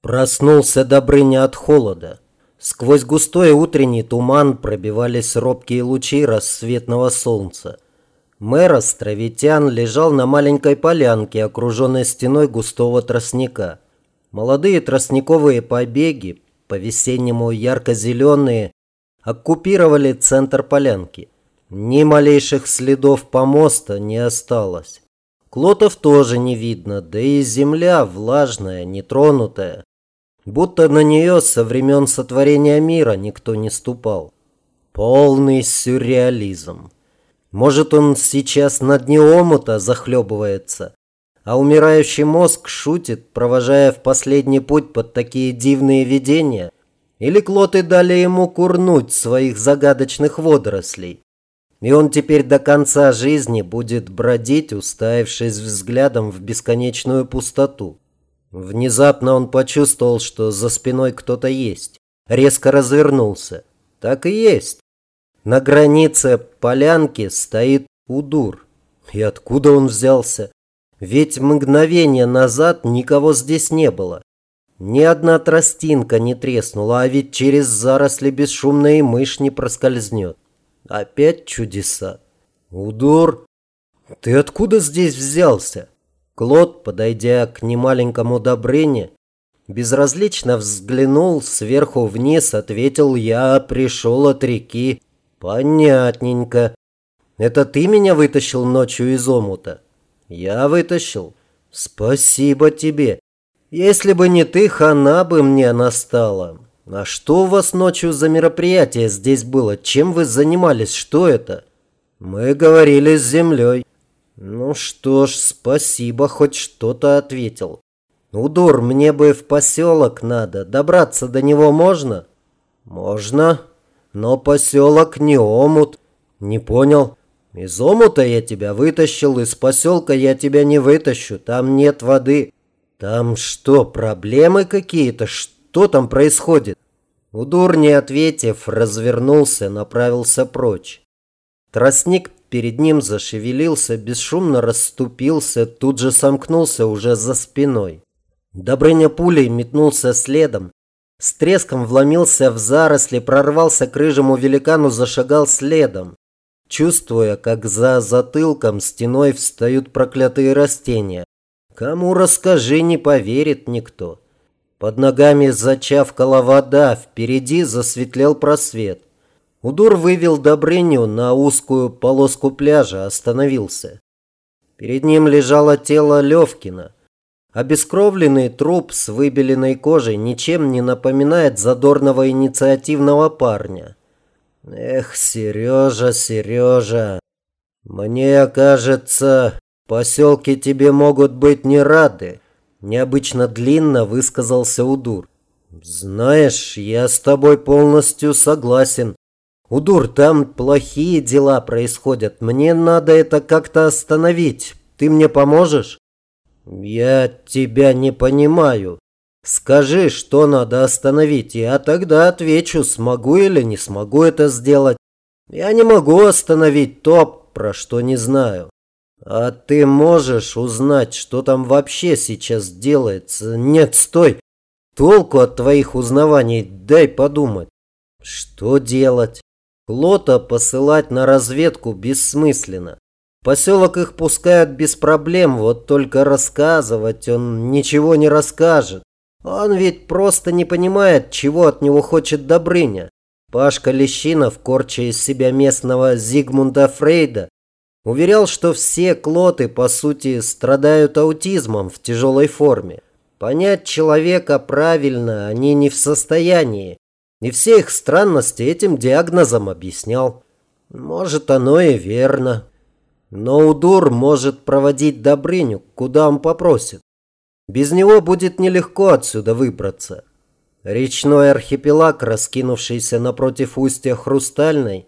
Проснулся Добрыня от холода. Сквозь густой утренний туман пробивались робкие лучи рассветного солнца. Мэр Островитян лежал на маленькой полянке, окруженной стеной густого тростника. Молодые тростниковые побеги, по-весеннему ярко-зеленые, оккупировали центр полянки. Ни малейших следов помоста не осталось. Клотов тоже не видно, да и земля влажная, нетронутая будто на нее со времен сотворения мира никто не ступал. Полный сюрреализм. Может, он сейчас на дне омута захлебывается, а умирающий мозг шутит, провожая в последний путь под такие дивные видения? Или клоты дали ему курнуть своих загадочных водорослей? И он теперь до конца жизни будет бродить, уставившись взглядом в бесконечную пустоту. Внезапно он почувствовал, что за спиной кто-то есть. Резко развернулся. Так и есть. На границе полянки стоит Удур. И откуда он взялся? Ведь мгновение назад никого здесь не было. Ни одна тростинка не треснула, а ведь через заросли бесшумно и мышь не проскользнет. Опять чудеса. Удур, ты откуда здесь взялся? Клод, подойдя к немаленькому Добрыне, безразлично взглянул сверху вниз, ответил «Я пришел от реки». «Понятненько. Это ты меня вытащил ночью из омута?» «Я вытащил. Спасибо тебе. Если бы не ты, хана бы мне настала. А что у вас ночью за мероприятие здесь было? Чем вы занимались? Что это?» «Мы говорили с землей». Ну что ж, спасибо, хоть что-то ответил. Удур, мне бы в поселок надо. Добраться до него можно? Можно, но поселок не омут. Не понял. Из омута я тебя вытащил, из поселка я тебя не вытащу. Там нет воды. Там что, проблемы какие-то? Что там происходит? Удур, не ответив, развернулся, направился прочь. Тростник перед ним зашевелился, бесшумно расступился, тут же сомкнулся уже за спиной. Добрыня пулей метнулся следом, с треском вломился в заросли, прорвался к рыжему великану, зашагал следом, чувствуя, как за затылком стеной встают проклятые растения. Кому расскажи, не поверит никто. Под ногами зачавкала вода, впереди засветлел просвет. Удур вывел Добрыню на узкую полоску пляжа, остановился. Перед ним лежало тело Левкина. Обескровленный труп с выбеленной кожей ничем не напоминает задорного инициативного парня. Эх, Сережа, Сережа, мне кажется, поселки тебе могут быть не рады. Необычно длинно высказался Удур. Знаешь, я с тобой полностью согласен. «Удур, там плохие дела происходят. Мне надо это как-то остановить. Ты мне поможешь?» «Я тебя не понимаю. Скажи, что надо остановить, я тогда отвечу, смогу или не смогу это сделать. Я не могу остановить то, про что не знаю. А ты можешь узнать, что там вообще сейчас делается? Нет, стой. Толку от твоих узнаваний дай подумать. Что делать? Лота посылать на разведку бессмысленно. Поселок их пускают без проблем, вот только рассказывать он ничего не расскажет. Он ведь просто не понимает, чего от него хочет Добрыня. Пашка Лещинов, корча из себя местного Зигмунда Фрейда, уверял, что все клоты, по сути, страдают аутизмом в тяжелой форме. Понять человека правильно они не в состоянии. И все их странности этим диагнозом объяснял. Может, оно и верно. Но Удур может проводить Добрыню, куда он попросит. Без него будет нелегко отсюда выбраться. Речной архипелаг, раскинувшийся напротив устья Хрустальной,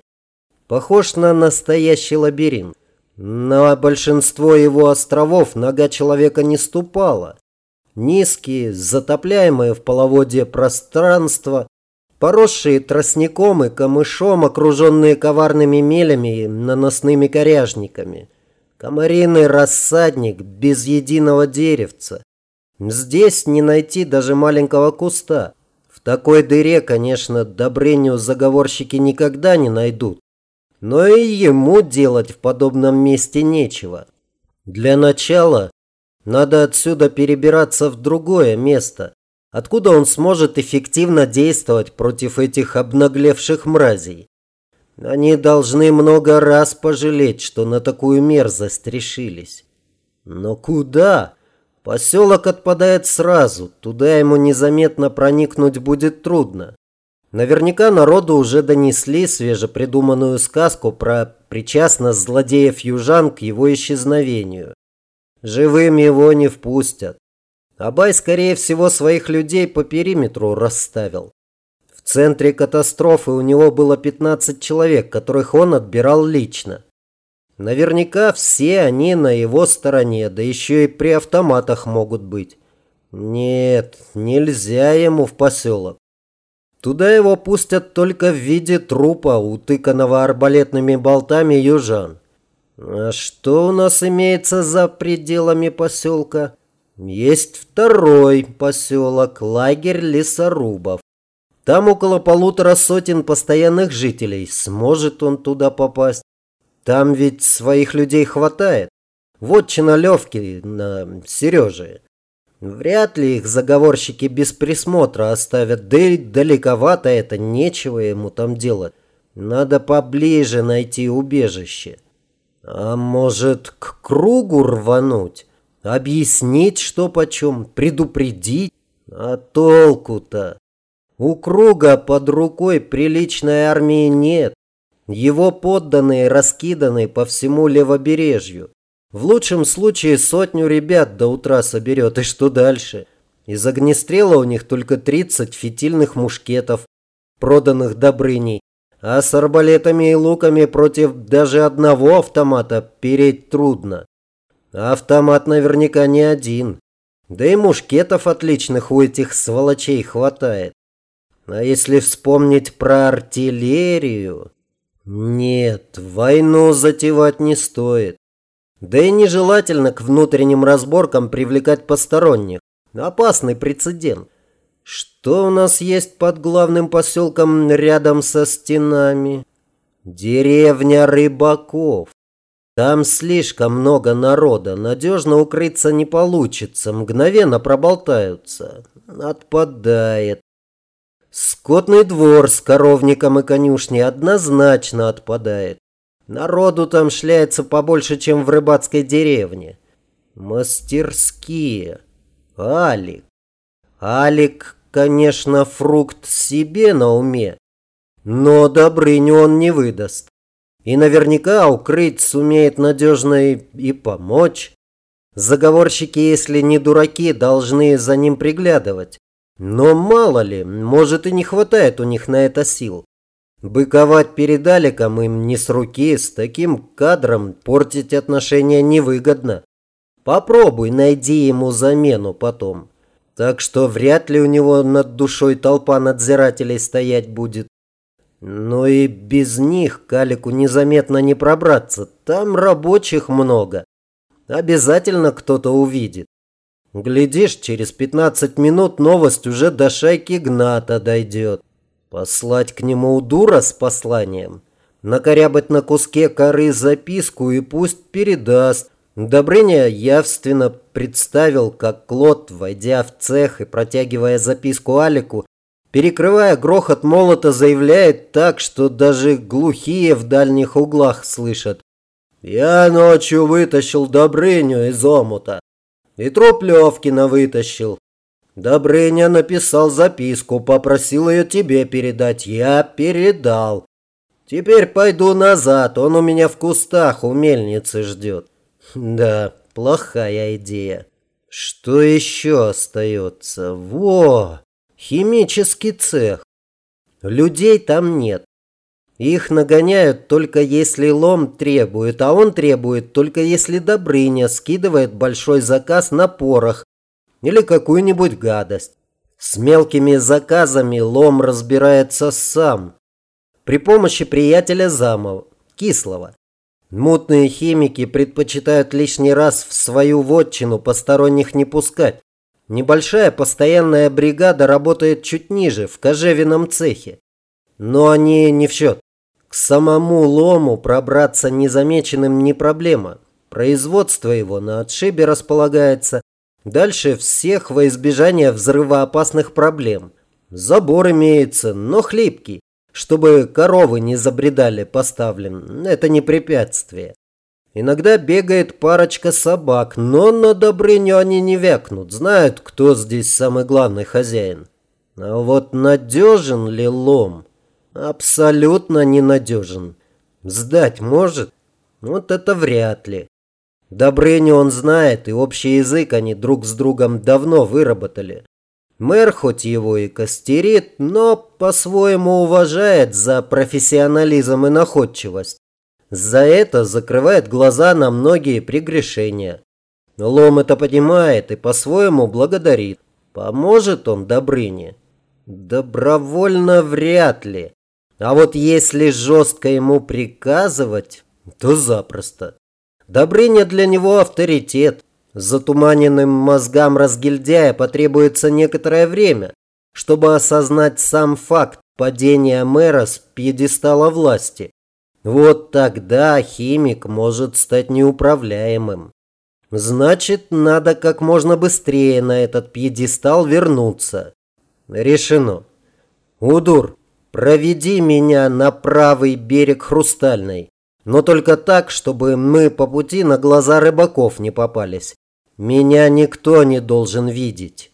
похож на настоящий лабиринт. На большинство его островов нога человека не ступала. Низкие, затопляемые в половодье пространства, поросшие тростником и камышом, окруженные коварными мелями и наносными коряжниками. Комариный рассадник без единого деревца. Здесь не найти даже маленького куста. В такой дыре, конечно, Добрыню заговорщики никогда не найдут. Но и ему делать в подобном месте нечего. Для начала надо отсюда перебираться в другое место, откуда он сможет эффективно действовать против этих обнаглевших мразей. Они должны много раз пожалеть, что на такую мерзость решились. Но куда? Поселок отпадает сразу, туда ему незаметно проникнуть будет трудно. Наверняка народу уже донесли свежепридуманную сказку про причастность злодеев-южан к его исчезновению. Живым его не впустят. Абай, скорее всего, своих людей по периметру расставил. В центре катастрофы у него было 15 человек, которых он отбирал лично. Наверняка все они на его стороне, да еще и при автоматах могут быть. Нет, нельзя ему в поселок. Туда его пустят только в виде трупа, утыканного арбалетными болтами южан. А что у нас имеется за пределами поселка? Есть второй поселок, лагерь лесорубов. Там около полутора сотен постоянных жителей. Сможет он туда попасть? Там ведь своих людей хватает. Вот Чиналевки на Сереже. Вряд ли их заговорщики без присмотра оставят. Да и далековато это, нечего ему там делать. Надо поближе найти убежище. А может, к кругу рвануть? Объяснить, что почем, предупредить? А толку-то? У круга под рукой приличной армии нет. Его подданные раскиданы по всему левобережью. В лучшем случае сотню ребят до утра соберет, и что дальше? Из огнестрела у них только 30 фитильных мушкетов, проданных Добрыней, а с арбалетами и луками против даже одного автомата переть трудно. Автомат наверняка не один. Да и мушкетов отличных у этих сволочей хватает. А если вспомнить про артиллерию... Нет, войну затевать не стоит. Да и нежелательно к внутренним разборкам привлекать посторонних. Опасный прецедент. Что у нас есть под главным поселком рядом со стенами? Деревня Рыбаков. Там слишком много народа, надежно укрыться не получится, мгновенно проболтаются. Отпадает. Скотный двор с коровником и конюшней однозначно отпадает. Народу там шляется побольше, чем в рыбацкой деревне. Мастерские. Алик. Алик, конечно, фрукт себе на уме, но Добрыню он не выдаст. И наверняка укрыть сумеет надежно и, и помочь. Заговорщики, если не дураки, должны за ним приглядывать. Но мало ли, может и не хватает у них на это сил. Быковать перед Аликом им не с руки, с таким кадром портить отношения невыгодно. Попробуй, найди ему замену потом. Так что вряд ли у него над душой толпа надзирателей стоять будет. Но и без них к Алику незаметно не пробраться. Там рабочих много. Обязательно кто-то увидит. Глядишь, через 15 минут новость уже до шайки Гната дойдет. Послать к нему дура с посланием, накорябать на куске коры записку и пусть передаст. Добрыня явственно представил, как Клод, войдя в цех и протягивая записку Алику, перекрывая грохот молота, заявляет так, что даже глухие в дальних углах слышат. «Я ночью вытащил Добрыню из омута. И труп Левкина вытащил. Добрыня написал записку, попросил ее тебе передать. Я передал. Теперь пойду назад, он у меня в кустах у мельницы ждет. Да, плохая идея. Что еще остается? Во! Химический цех. Людей там нет. Их нагоняют только если лом требует, а он требует только если Добрыня скидывает большой заказ на порох или какую-нибудь гадость. С мелкими заказами лом разбирается сам. При помощи приятеля Замова, Кислого. Мутные химики предпочитают лишний раз в свою вотчину посторонних не пускать. Небольшая постоянная бригада работает чуть ниже, в кожевенном цехе. Но они не в счет. К самому лому пробраться незамеченным не проблема. Производство его на отшибе располагается. Дальше всех во избежание взрывоопасных проблем. Забор имеется, но хлипкий. Чтобы коровы не забредали поставлен. Это не препятствие. Иногда бегает парочка собак, но на Добрыню они не вякнут. Знают, кто здесь самый главный хозяин. А вот надежен ли лом? Абсолютно ненадежен. Сдать может? Вот это вряд ли. Добрыню он знает, и общий язык они друг с другом давно выработали. Мэр хоть его и костерит, но по-своему уважает за профессионализм и находчивость. За это закрывает глаза на многие прегрешения. Лом это понимает и по-своему благодарит. Поможет он Добрыне? Добровольно вряд ли. А вот если жестко ему приказывать, то запросто. Добрыня для него авторитет. Затуманенным мозгам разгильдяя потребуется некоторое время, чтобы осознать сам факт падения мэра с пьедестала власти. Вот тогда химик может стать неуправляемым. Значит, надо как можно быстрее на этот пьедестал вернуться. Решено. Удур, проведи меня на правый берег Хрустальной. Но только так, чтобы мы по пути на глаза рыбаков не попались. Меня никто не должен видеть.